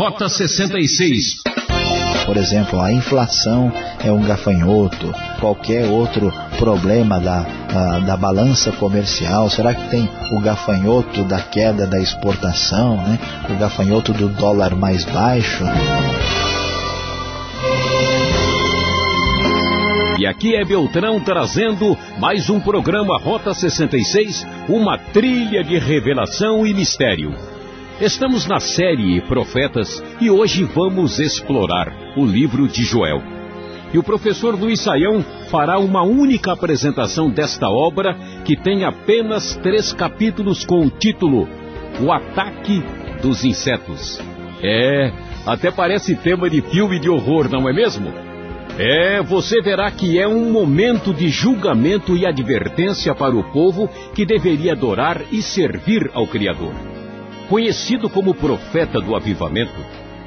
Rota 66. Por exemplo, a inflação é um gafanhoto, qualquer outro problema da, da, da, balança comercial, será que tem o gafanhoto da queda da exportação, né? o gafanhoto do dólar mais baixo? E aqui é Beltrão trazendo mais um programa Rota 66, uma trilha de revelação e mistério. Estamos na série Profetas e hoje vamos explorar o livro de Joel. E o professor Luiz Saião fará uma única apresentação desta obra que tem apenas três capítulos com o título O Ataque dos Insetos. É, até parece tema de filme de horror, não é mesmo? É, você verá que é um momento de julgamento e advertência para o povo que deveria adorar e servir ao Criador. Conhecido como profeta do avivamento,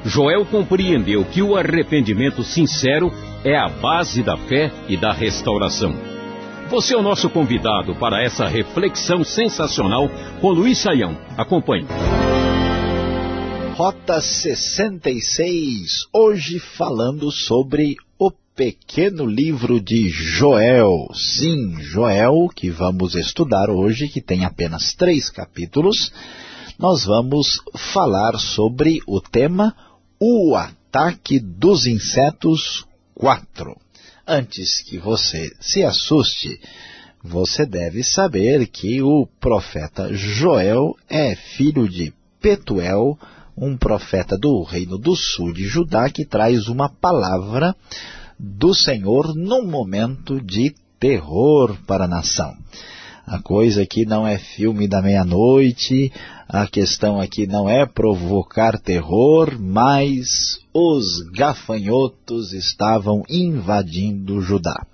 Joel compreendeu que o arrependimento sincero é a base da fé e da restauração. Você é o nosso convidado para essa reflexão sensacional com Luiz Saião. Acompanhe. Rota 66, hoje falando sobre o pequeno livro de Joel. Sim, Joel, que vamos estudar hoje, que tem apenas três capítulos nós vamos falar sobre o tema O Ataque dos Insetos 4. Antes que você se assuste, você deve saber que o profeta Joel é filho de Petuel, um profeta do reino do sul de Judá, que traz uma palavra do Senhor num momento de terror para a nação. A coisa aqui não é filme da meia-noite, a questão aqui não é provocar terror, mas os gafanhotos estavam invadindo Judá.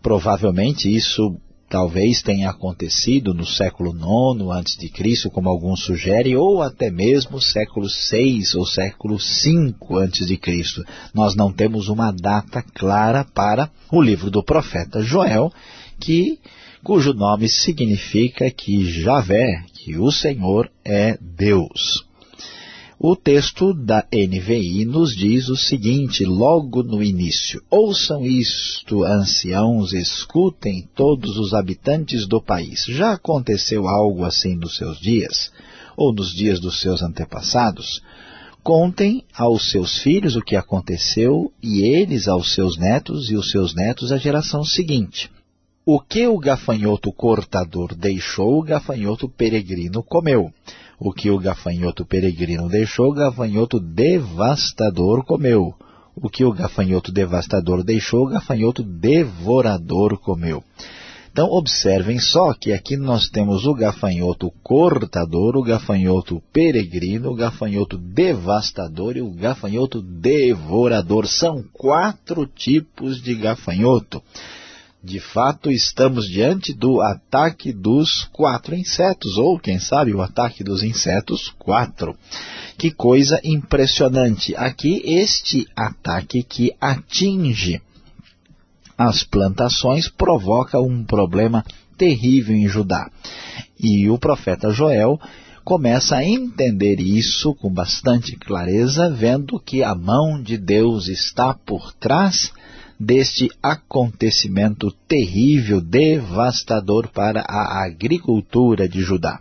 Provavelmente isso talvez tenha acontecido no século IX antes de Cristo, como alguns sugerem, ou até mesmo século VI ou século V antes de Cristo. Nós não temos uma data clara para o livro do profeta Joel, que cujo nome significa que Javé, que o Senhor é Deus. O texto da NVI nos diz o seguinte, logo no início, Ouçam isto, anciãos, escutem todos os habitantes do país. Já aconteceu algo assim nos seus dias, ou nos dias dos seus antepassados? Contem aos seus filhos o que aconteceu, e eles aos seus netos, e os seus netos à geração seguinte. O que o gafanhoto cortador deixou, o gafanhoto peregrino comeu. O que o gafanhoto peregrino deixou, o gafanhoto devastador comeu. O que o gafanhoto devastador deixou, o gafanhoto devorador comeu. Então, observem só que aqui nós temos o gafanhoto cortador, o gafanhoto peregrino, o gafanhoto devastador e o gafanhoto devorador. São quatro tipos de gafanhoto. De fato, estamos diante do ataque dos quatro insetos, ou quem sabe o ataque dos insetos quatro. Que coisa impressionante. Aqui este ataque que atinge as plantações provoca um problema terrível em Judá. E o profeta Joel começa a entender isso com bastante clareza, vendo que a mão de Deus está por trás deste acontecimento terrível, devastador para a agricultura de Judá.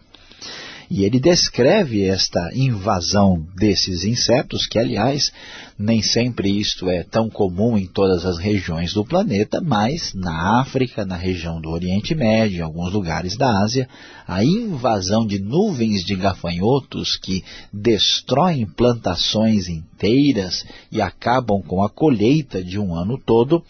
E ele descreve esta invasão desses insetos, que aliás, nem sempre isto é tão comum em todas as regiões do planeta, mas na África, na região do Oriente Médio, em alguns lugares da Ásia, a invasão de nuvens de gafanhotos que destroem plantações inteiras e acabam com a colheita de um ano todo,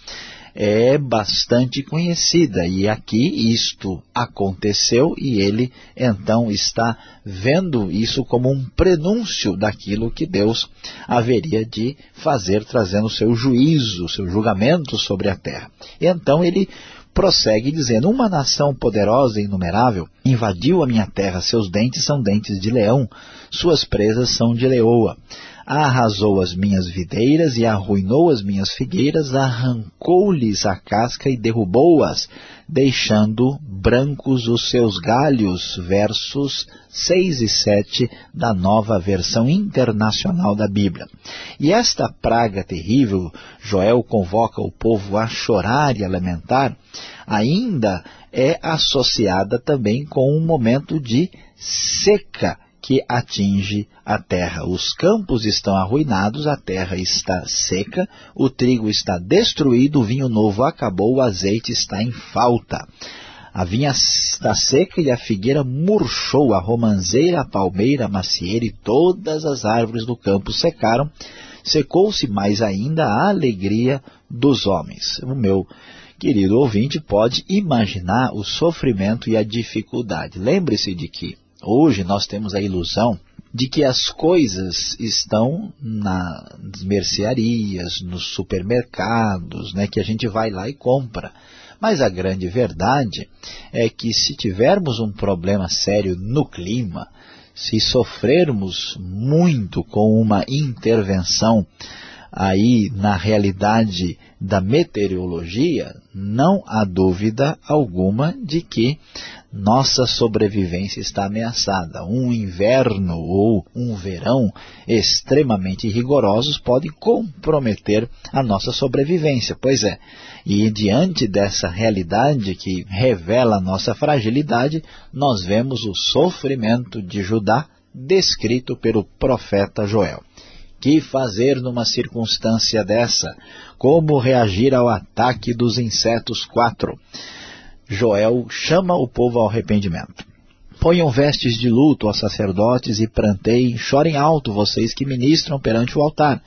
é bastante conhecida e aqui isto aconteceu e ele então está vendo isso como um prenúncio daquilo que Deus haveria de fazer, trazendo o seu juízo, seu julgamento sobre a terra. E então ele prossegue dizendo, uma nação poderosa e inumerável invadiu a minha terra, seus dentes são dentes de leão, suas presas são de leoa. Arrasou as minhas videiras e arruinou as minhas figueiras, arrancou-lhes a casca e derrubou-as, deixando brancos os seus galhos, versos 6 e 7 da nova versão internacional da Bíblia. E esta praga terrível, Joel convoca o povo a chorar e a lamentar, ainda é associada também com um momento de seca que atinge a terra. Os campos estão arruinados, a terra está seca, o trigo está destruído, o vinho novo acabou, o azeite está em falta. A vinha está seca e a figueira murchou, a romanceira, a palmeira, a macieira e todas as árvores do campo secaram. Secou-se mais ainda a alegria dos homens. O meu querido ouvinte pode imaginar o sofrimento e a dificuldade. Lembre-se de que Hoje nós temos a ilusão de que as coisas estão nas mercearias, nos supermercados, né, que a gente vai lá e compra. Mas a grande verdade é que se tivermos um problema sério no clima, se sofrermos muito com uma intervenção aí na realidade da meteorologia, não há dúvida alguma de que nossa sobrevivência está ameaçada. Um inverno ou um verão extremamente rigorosos podem comprometer a nossa sobrevivência. Pois é, e diante dessa realidade que revela a nossa fragilidade, nós vemos o sofrimento de Judá descrito pelo profeta Joel. Que fazer numa circunstância dessa? Como reagir ao ataque dos insetos quatro? Joel chama o povo ao arrependimento. Ponham vestes de luto aos sacerdotes e planteiem, chorem alto vocês que ministram perante o altar.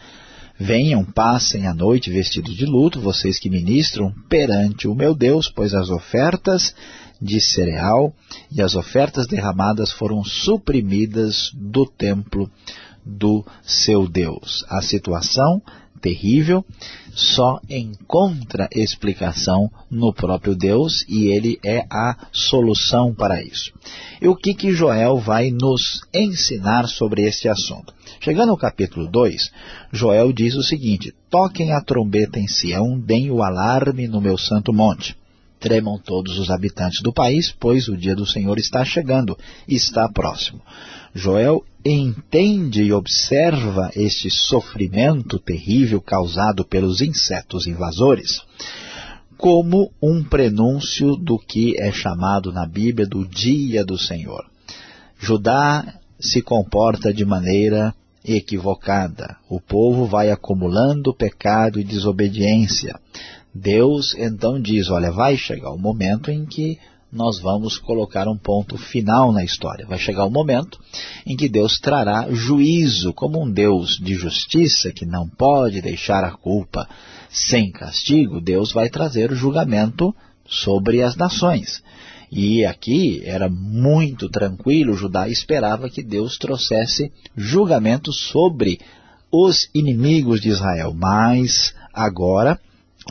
Venham, passem a noite vestidos de luto, vocês que ministram perante o meu Deus, pois as ofertas de cereal e as ofertas derramadas foram suprimidas do templo do seu Deus. A situação terrível só encontra explicação no próprio Deus e ele é a solução para isso. E o que que Joel vai nos ensinar sobre este assunto? Chegando ao capítulo 2, Joel diz o seguinte, Toquem a trombeta em Sião, deem o alarme no meu santo monte. Tremam todos os habitantes do país, pois o dia do Senhor está chegando, está próximo. Joel entende e observa este sofrimento terrível causado pelos insetos invasores como um prenúncio do que é chamado na Bíblia do dia do Senhor. Judá se comporta de maneira equivocada. O povo vai acumulando pecado e desobediência. Deus então diz, olha, vai chegar o momento em que nós vamos colocar um ponto final na história. Vai chegar o momento em que Deus trará juízo, como um Deus de justiça que não pode deixar a culpa sem castigo, Deus vai trazer o julgamento sobre as nações. E aqui era muito tranquilo, Judá esperava que Deus trouxesse julgamento sobre os inimigos de Israel. Mas agora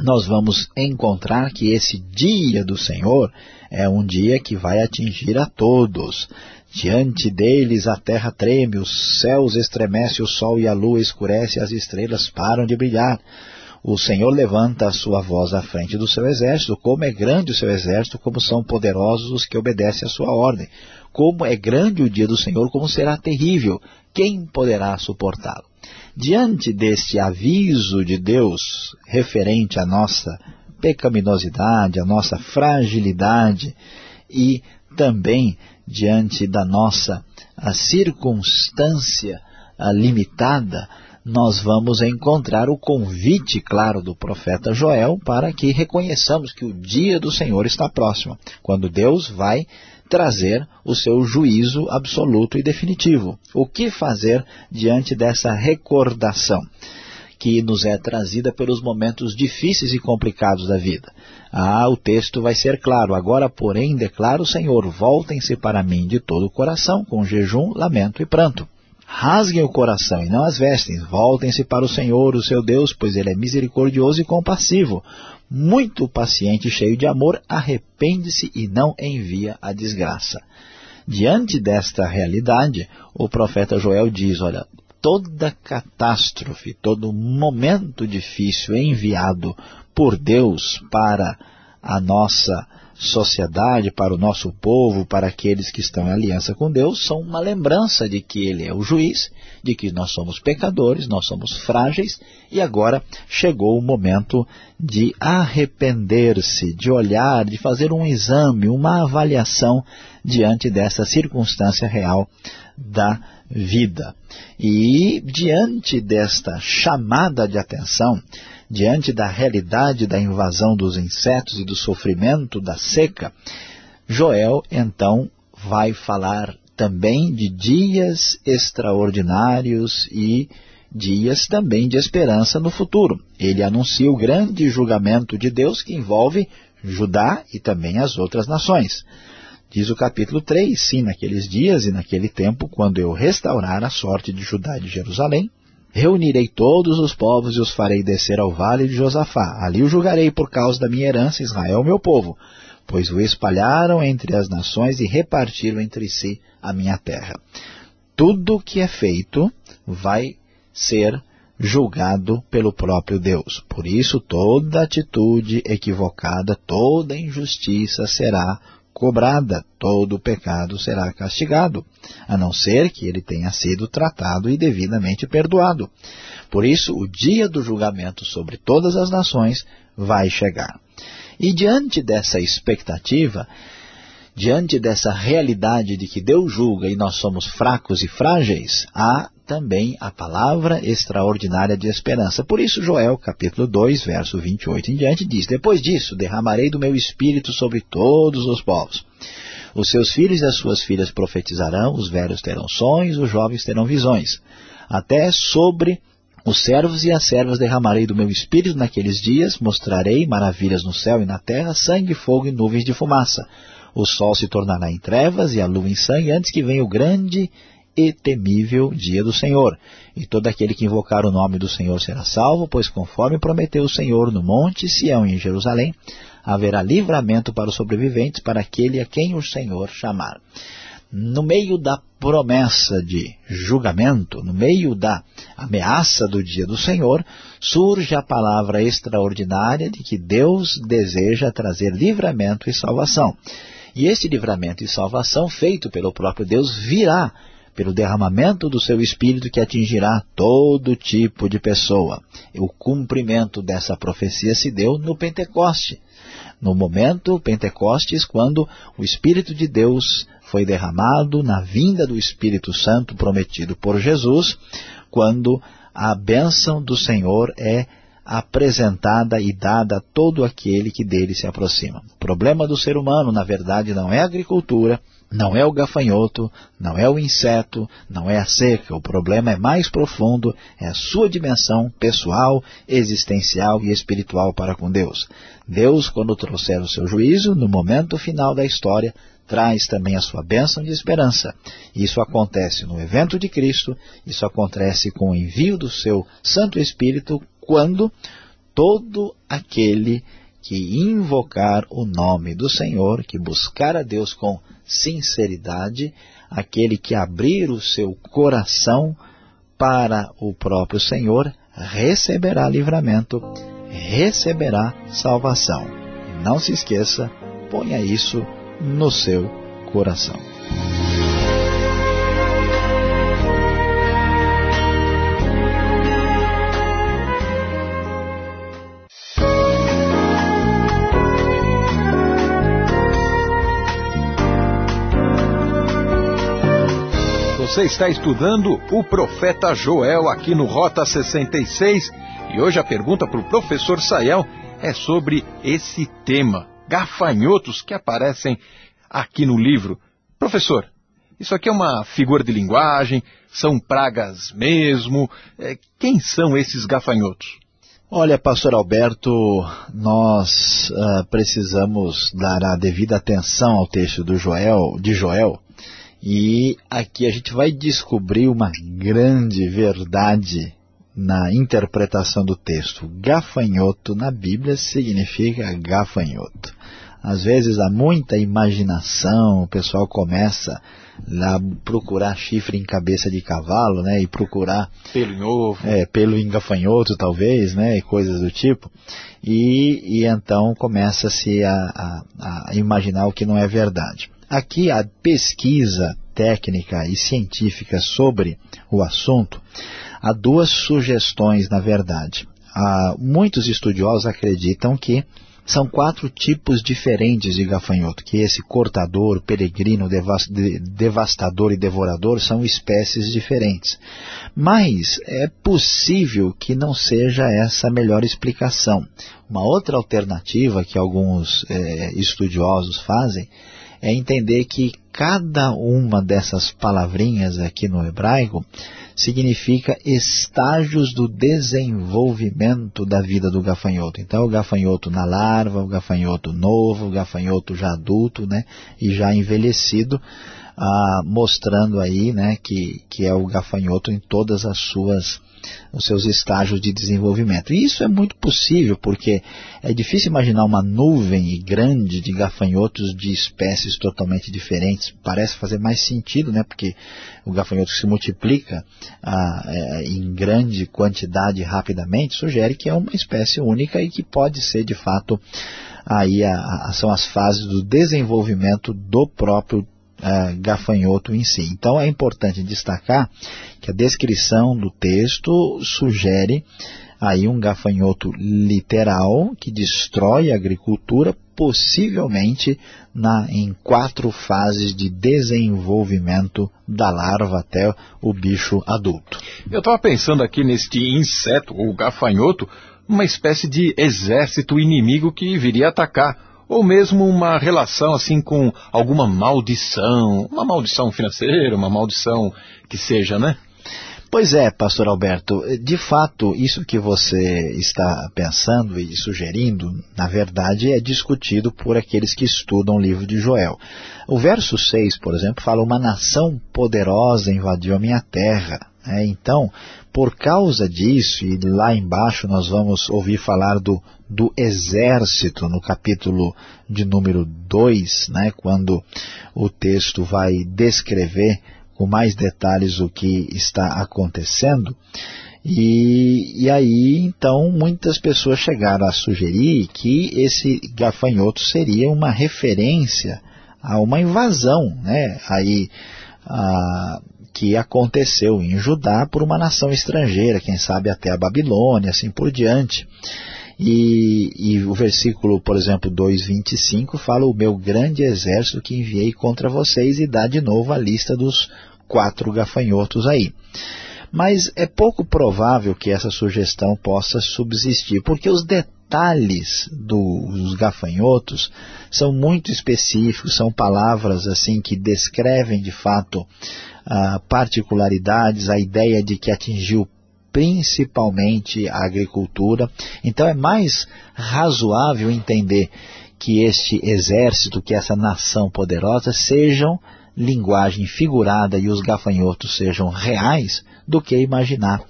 nós vamos encontrar que esse dia do Senhor é um dia que vai atingir a todos. Diante deles a terra treme, os céus estremece, o sol e a lua escurece, as estrelas param de brilhar. O Senhor levanta a sua voz à frente do seu exército, como é grande o seu exército, como são poderosos os que obedecem à sua ordem. Como é grande o dia do Senhor, como será terrível, quem poderá suportá-lo? Diante deste aviso de Deus referente à nossa pecaminosidade, à nossa fragilidade e também diante da nossa circunstância limitada, nós vamos encontrar o convite claro do profeta Joel para que reconheçamos que o dia do Senhor está próximo, quando Deus vai trazer o seu juízo absoluto e definitivo. O que fazer diante dessa recordação? que nos é trazida pelos momentos difíceis e complicados da vida. Ah, o texto vai ser claro. Agora, porém, declara o Senhor, voltem-se para mim de todo o coração, com jejum, lamento e pranto. Rasguem o coração e não as vestes, voltem-se para o Senhor, o seu Deus, pois Ele é misericordioso e compassivo, muito paciente e cheio de amor, arrepende-se e não envia a desgraça. Diante desta realidade, o profeta Joel diz, olha, toda catástrofe, todo momento difícil enviado por Deus para a nossa sociedade, para o nosso povo, para aqueles que estão em aliança com Deus, são uma lembrança de que Ele é o juiz, de que nós somos pecadores, nós somos frágeis, e agora chegou o momento de arrepender-se, de olhar, de fazer um exame, uma avaliação diante dessa circunstância real da vida. E diante desta chamada de atenção, diante da realidade da invasão dos insetos e do sofrimento da seca, Joel então vai falar também de dias extraordinários e dias também de esperança no futuro. Ele anuncia o grande julgamento de Deus que envolve Judá e também as outras nações. Diz o capítulo 3, sim, naqueles dias e naquele tempo, quando eu restaurar a sorte de Judá e de Jerusalém, Reunirei todos os povos e os farei descer ao vale de Josafá. Ali o julgarei por causa da minha herança, Israel, meu povo, pois o espalharam entre as nações e repartiram entre si a minha terra. Tudo que é feito vai ser julgado pelo próprio Deus. Por isso, toda atitude equivocada, toda injustiça será cobrada, todo pecado será castigado, a não ser que ele tenha sido tratado e devidamente perdoado. Por isso, o dia do julgamento sobre todas as nações vai chegar. E diante dessa expectativa, diante dessa realidade de que Deus julga e nós somos fracos e frágeis, há também a palavra extraordinária de esperança. Por isso Joel, capítulo 2, verso 28 em diante, diz, Depois disso, derramarei do meu espírito sobre todos os povos. Os seus filhos e as suas filhas profetizarão, os velhos terão sonhos, os jovens terão visões. Até sobre os servos e as servas derramarei do meu espírito naqueles dias, mostrarei maravilhas no céu e na terra, sangue, fogo e nuvens de fumaça. O sol se tornará em trevas e a lua em sangue, antes que venha o grande e temível dia do Senhor. E todo aquele que invocar o nome do Senhor será salvo, pois conforme prometeu o Senhor no monte Sião em Jerusalém, haverá livramento para os sobreviventes, para aquele a quem o Senhor chamar. No meio da promessa de julgamento, no meio da ameaça do dia do Senhor, surge a palavra extraordinária de que Deus deseja trazer livramento e salvação. E esse livramento e salvação feito pelo próprio Deus virá pelo derramamento do seu Espírito que atingirá todo tipo de pessoa. O cumprimento dessa profecia se deu no Pentecoste. No momento Pentecostes, quando o Espírito de Deus foi derramado na vinda do Espírito Santo prometido por Jesus, quando a bênção do Senhor é apresentada e dada a todo aquele que dele se aproxima. O problema do ser humano, na verdade, não é a agricultura, não é o gafanhoto, não é o inseto, não é a seca. O problema é mais profundo, é a sua dimensão pessoal, existencial e espiritual para com Deus. Deus, quando trouxer o seu juízo, no momento final da história, traz também a sua bênção de esperança. Isso acontece no evento de Cristo, isso acontece com o envio do seu Santo Espírito quando todo aquele que invocar o nome do Senhor, que buscar a Deus com sinceridade, aquele que abrir o seu coração para o próprio Senhor, receberá livramento, receberá salvação. Não se esqueça, ponha isso no seu coração. Você está estudando o profeta Joel aqui no Rota 66 e hoje a pergunta para o professor Sayel é sobre esse tema, gafanhotos que aparecem aqui no livro. Professor, isso aqui é uma figura de linguagem? São pragas mesmo? É, quem são esses gafanhotos? Olha, pastor Alberto, nós uh, precisamos dar a devida atenção ao texto do Joel, de Joel, e aqui a gente vai descobrir uma grande verdade na interpretação do texto. Gafanhoto na Bíblia significa gafanhoto. Às vezes há muita imaginação, o pessoal começa a procurar chifre em cabeça de cavalo, né, e procurar pelo em ovo, é, pelo em gafanhoto talvez, né, e coisas do tipo, e, e então começa-se a, a, a imaginar o que não é verdade. Aqui a pesquisa técnica e científica sobre o assunto, há duas sugestões na verdade. Há, muitos estudiosos acreditam que são quatro tipos diferentes de gafanhoto, que esse cortador, peregrino, devastador e devorador são espécies diferentes. Mas é possível que não seja essa a melhor explicação. Uma outra alternativa que alguns é, estudiosos fazem é entender que cada uma dessas palavrinhas aqui no hebraico significa estágios do desenvolvimento da vida do gafanhoto. Então, o gafanhoto na larva, o gafanhoto novo, o gafanhoto já adulto né, e já envelhecido, ah, mostrando aí né, que, que é o gafanhoto em todas as suas os seus estágios de desenvolvimento. E isso é muito possível, porque é difícil imaginar uma nuvem grande de gafanhotos de espécies totalmente diferentes. Parece fazer mais sentido, né? porque o gafanhoto se multiplica ah, é, em grande quantidade rapidamente, sugere que é uma espécie única e que pode ser, de fato, aí a, a, são as fases do desenvolvimento do próprio uh, gafanhoto em si. Então é importante destacar que a descrição do texto sugere aí um gafanhoto literal que destrói a agricultura, possivelmente na, em quatro fases de desenvolvimento da larva até o bicho adulto. Eu estava pensando aqui neste inseto, o gafanhoto, uma espécie de exército inimigo que viria atacar ou mesmo uma relação assim com alguma maldição, uma maldição financeira, uma maldição que seja, né? Pois é, pastor Alberto, de fato, isso que você está pensando e sugerindo, na verdade, é discutido por aqueles que estudam o livro de Joel. O verso 6, por exemplo, fala, uma nação poderosa invadiu a minha terra. É, então, por causa disso, e lá embaixo nós vamos ouvir falar do, do exército, no capítulo de número 2, né, quando o texto vai descrever com mais detalhes o que está acontecendo, e, e aí, então, muitas pessoas chegaram a sugerir que esse gafanhoto seria uma referência a uma invasão, né, aí, a, que aconteceu em Judá por uma nação estrangeira, quem sabe até a Babilônia, assim por diante. E, e o versículo, por exemplo, 2.25 fala o meu grande exército que enviei contra vocês e dá de novo a lista dos quatro gafanhotos aí. Mas é pouco provável que essa sugestão possa subsistir, porque os detalhes dos gafanhotos são muito específicos, são palavras assim que descrevem de fato ah, particularidades, a ideia de que atingiu principalmente a agricultura. Então é mais razoável entender que este exército, que essa nação poderosa sejam linguagem figurada e os gafanhotos sejam reais, do que imaginar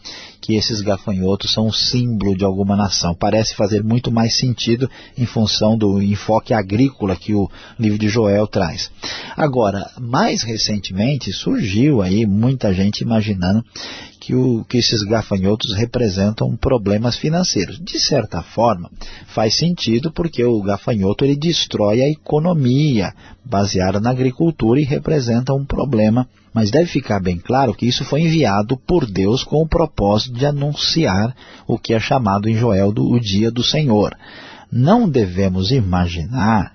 que esses gafanhotos são um símbolo de alguma nação. Parece fazer muito mais sentido em função do enfoque agrícola que o livro de Joel traz. Agora, mais recentemente surgiu aí muita gente imaginando que, o, que esses gafanhotos representam problemas financeiros. De certa forma, faz sentido porque o gafanhoto ele destrói a economia baseada na agricultura e representa um problema mas deve ficar bem claro que isso foi enviado por Deus com o propósito de anunciar o que é chamado em Joel do o dia do Senhor. Não devemos imaginar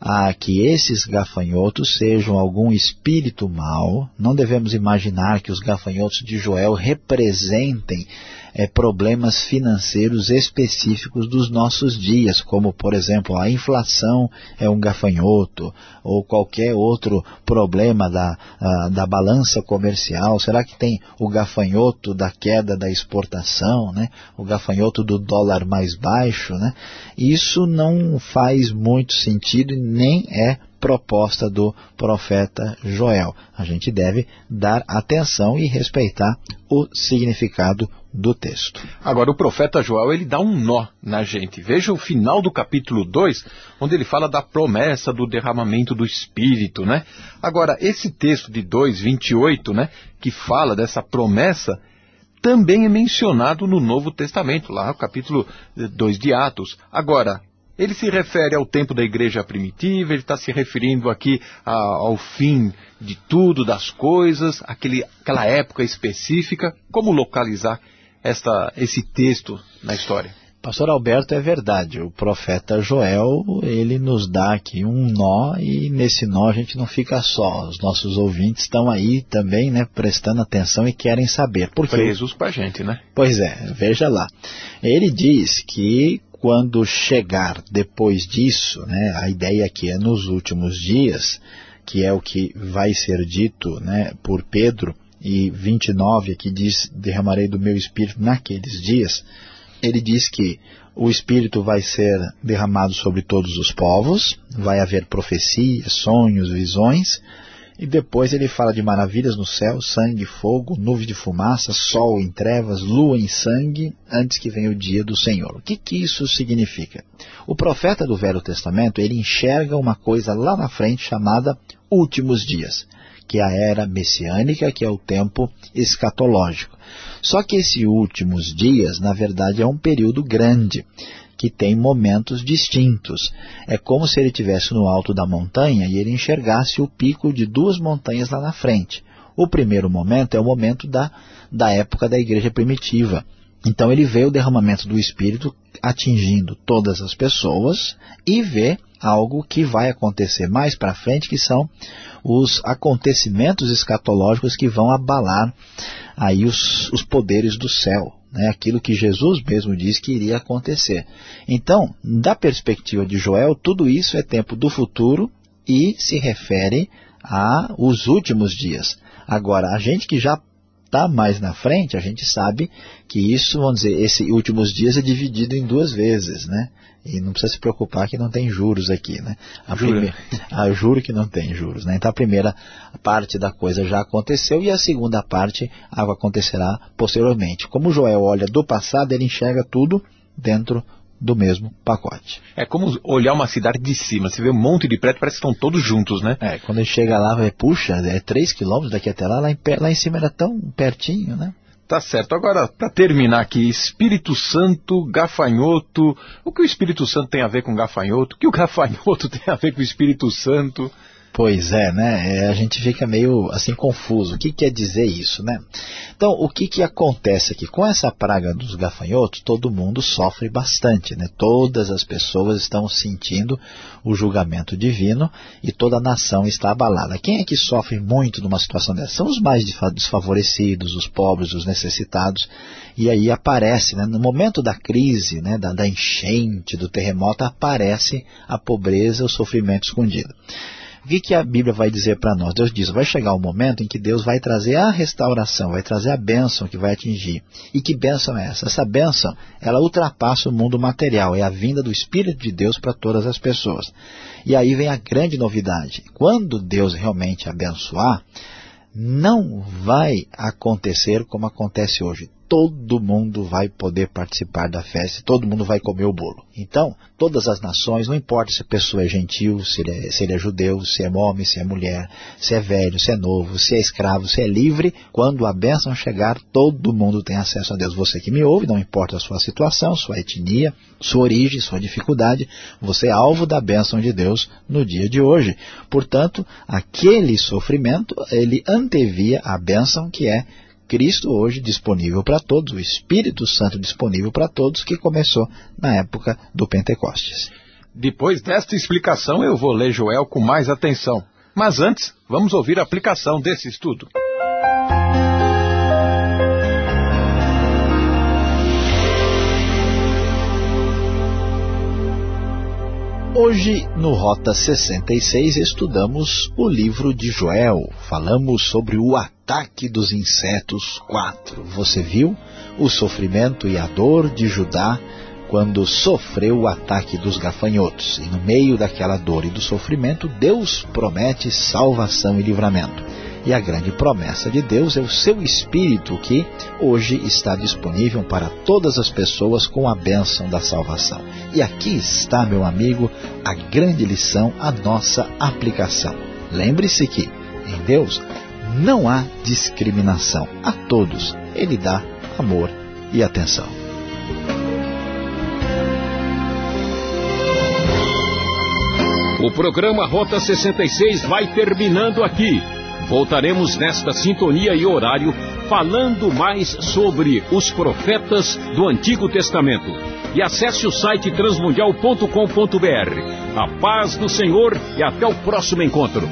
ah, que esses gafanhotos sejam algum espírito mau, não devemos imaginar que os gafanhotos de Joel representem é, problemas financeiros específicos dos nossos dias, como, por exemplo, a inflação é um gafanhoto, ou qualquer outro problema da, a, da balança comercial. Será que tem o gafanhoto da queda da exportação, né? o gafanhoto do dólar mais baixo? Né? Isso não faz muito sentido e nem é proposta do profeta Joel. A gente deve dar atenção e respeitar o significado do texto. Agora, o profeta Joel, ele dá um nó na gente. Veja o final do capítulo 2, onde ele fala da promessa do derramamento do Espírito, né? Agora, esse texto de 2, 28, né, que fala dessa promessa, também é mencionado no Novo Testamento, lá no capítulo 2 de Atos. Agora, ele se refere ao tempo da igreja primitiva, ele está se referindo aqui a, ao fim de tudo, das coisas, aquele, aquela época específica. Como localizar esta, esse texto na história? Pastor Alberto, é verdade. O profeta Joel, ele nos dá aqui um nó e nesse nó a gente não fica só. Os nossos ouvintes estão aí também, né, prestando atenção e querem saber. Por quê? Presos com a gente, né? Pois é, veja lá. Ele diz que quando chegar depois disso, né, a ideia aqui é nos últimos dias, que é o que vai ser dito né, por Pedro, e 29 aqui diz, derramarei do meu espírito naqueles dias, ele diz que o espírito vai ser derramado sobre todos os povos, vai haver profecias, sonhos, visões, e depois ele fala de maravilhas no céu, sangue, fogo, nuvem de fumaça, sol em trevas, lua em sangue, antes que venha o dia do Senhor. O que, que isso significa? O profeta do Velho Testamento, ele enxerga uma coisa lá na frente chamada últimos dias, que é a era messiânica, que é o tempo escatológico. Só que esses últimos dias, na verdade, é um período grande que tem momentos distintos. É como se ele estivesse no alto da montanha e ele enxergasse o pico de duas montanhas lá na frente. O primeiro momento é o momento da, da época da igreja primitiva. Então ele vê o derramamento do Espírito atingindo todas as pessoas e vê algo que vai acontecer mais para frente, que são os acontecimentos escatológicos que vão abalar aí os, os poderes do céu né, aquilo que Jesus mesmo disse que iria acontecer. Então, da perspectiva de Joel, tudo isso é tempo do futuro e se refere aos últimos dias. Agora, a gente que já está mais na frente, a gente sabe que isso, vamos dizer, esses últimos dias é dividido em duas vezes, né? E não precisa se preocupar que não tem juros aqui, né? A primeira, ah, juro que não tem juros, né? Então a primeira parte da coisa já aconteceu e a segunda parte acontecerá posteriormente. Como Joel olha do passado, ele enxerga tudo dentro do mesmo pacote. É como olhar uma cidade de cima, você vê um monte de prédios, parece que estão todos juntos, né? É, quando ele chega lá, vai, puxa, é 3 quilômetros daqui até lá, lá em, lá em cima era tão pertinho, né? Tá certo. Agora, para terminar aqui, Espírito Santo, gafanhoto. O que o Espírito Santo tem a ver com gafanhoto? O que o gafanhoto tem a ver com o Espírito Santo? Pois é, né? É, a gente fica meio assim confuso. O que quer dizer isso, né? Então, o que, que acontece aqui? Com essa praga dos gafanhotos, todo mundo sofre bastante, né? Todas as pessoas estão sentindo o julgamento divino e toda a nação está abalada. Quem é que sofre muito numa situação dessa? São os mais desfavorecidos, os pobres, os necessitados. E aí aparece, né? no momento da crise, né? da, da enchente, do terremoto, aparece a pobreza, o sofrimento escondido. O que, que a Bíblia vai dizer para nós? Deus diz, vai chegar o um momento em que Deus vai trazer a restauração, vai trazer a bênção que vai atingir. E que bênção é essa? Essa bênção, ela ultrapassa o mundo material, é a vinda do Espírito de Deus para todas as pessoas. E aí vem a grande novidade. Quando Deus realmente abençoar, não vai acontecer como acontece hoje todo mundo vai poder participar da festa, todo mundo vai comer o bolo. Então, todas as nações, não importa se a pessoa é gentil, se ele é, se ele é judeu, se é homem, se é mulher, se é velho, se é novo, se é escravo, se é livre, quando a bênção chegar, todo mundo tem acesso a Deus. Você que me ouve, não importa a sua situação, sua etnia, sua origem, sua dificuldade, você é alvo da bênção de Deus no dia de hoje. Portanto, aquele sofrimento, ele antevia a bênção que é Cristo hoje disponível para todos, o Espírito Santo disponível para todos, que começou na época do Pentecostes. Depois desta explicação, eu vou ler Joel com mais atenção. Mas antes, vamos ouvir a aplicação desse estudo. Hoje, no Rota 66, estudamos o livro de Joel. Falamos sobre o ataque dos insetos 4. Você viu o sofrimento e a dor de Judá quando sofreu o ataque dos gafanhotos. E no meio daquela dor e do sofrimento, Deus promete salvação e livramento. E a grande promessa de Deus é o seu Espírito que hoje está disponível para todas as pessoas com a bênção da salvação. E aqui está, meu amigo, a grande lição, a nossa aplicação. Lembre-se que em Deus não há discriminação. A todos Ele dá amor e atenção. O programa Rota 66 vai terminando aqui. Voltaremos nesta sintonia e horário falando mais sobre os profetas do Antigo Testamento. E acesse o site transmundial.com.br. A paz do Senhor e até o próximo encontro.